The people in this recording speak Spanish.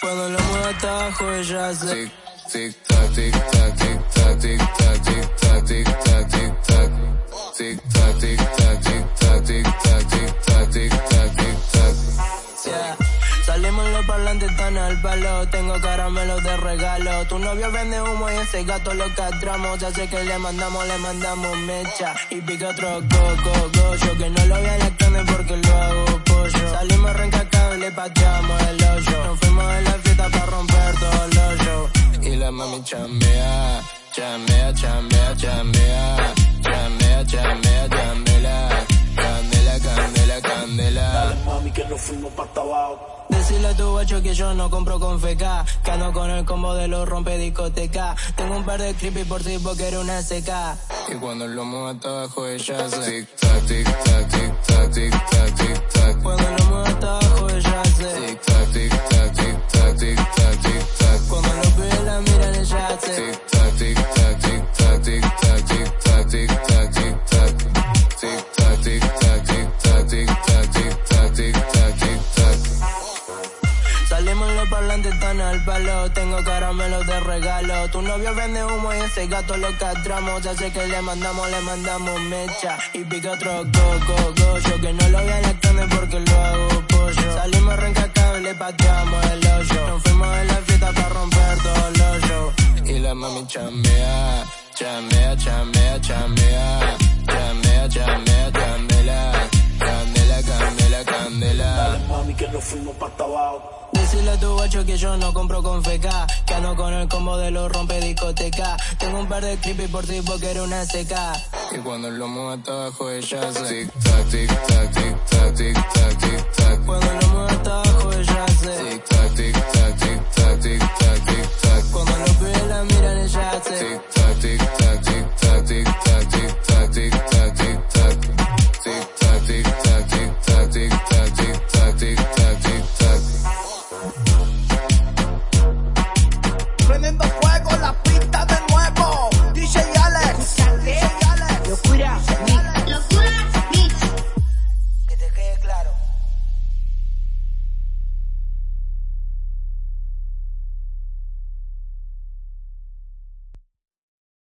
Cuando lo muevo hasta abajo ella hace Tic, tic, tac, tic, tac, tic, tac, tic, tac, tic, tac, tic, tac, tic, tac. Tic, tac, tic, tac, tic, tac, tic, tac, tic, tac, tic, tac, tic, tac. Salimos los parlantes tan al palo, tengo caramelos de regalo. Tu novio vende humo y ese gato lo castramos. Ya sé que le mandamos, le mandamos mecha. Y pica otro coco, go. Yo que no lo voy a la porque lo hago pollo. Salimos rencacados y le pateamos el hoyo. La mami chambea, chambea, chambea, chambea. Chambea, chambea, chambela. Candela, candela, candela. Dale mami que nos fuimos pa' abajo. Decirle a tu guacho que yo no compro con feca. Que ando con el combo de los rompe discoteca. Tengo un par de creepy por si porque era una seca. Y cuando lo muevo hasta abajo ella hace tic tac, tic tac, tic tac, tic tac, tic tac. Cuando lo muevo hasta abajo ella hace. Tic tac, tic Parlantes tan al palo, tengo caramelos de regalo. Tu novio vende humo y ese gato lo castramos. Sé que le mandamos, le mandamos mecha. Y pica otro coco, go. Yo que no lo voy a la carne porque lo hago pollo. Salimos le pateamos el hoyo. Nos fuimos en la fiesta para romper todo el hoyo. Y la mami chambea, chambea, chambea, chambea. Chambea, chambea, chambela. Candela, candela, candela. Dale mami que nos fuimos pa' abajo. Dile a tu guacho que yo no compro con feca. Que ando con el combo de los rompe discoteca. Tengo un par de creepy por ti porque era una seca. Y cuando el lomo hasta abajo ella hace tic tac, tic tac, tic tac, tic tac, tic tac. Cuando el lomo hasta abajo ella hace tic tac, tic tac, tic tac, tic tac, tic tac. Cuando los pibes la miran ella hace tic tac, tic tac, tic tac, tic tac.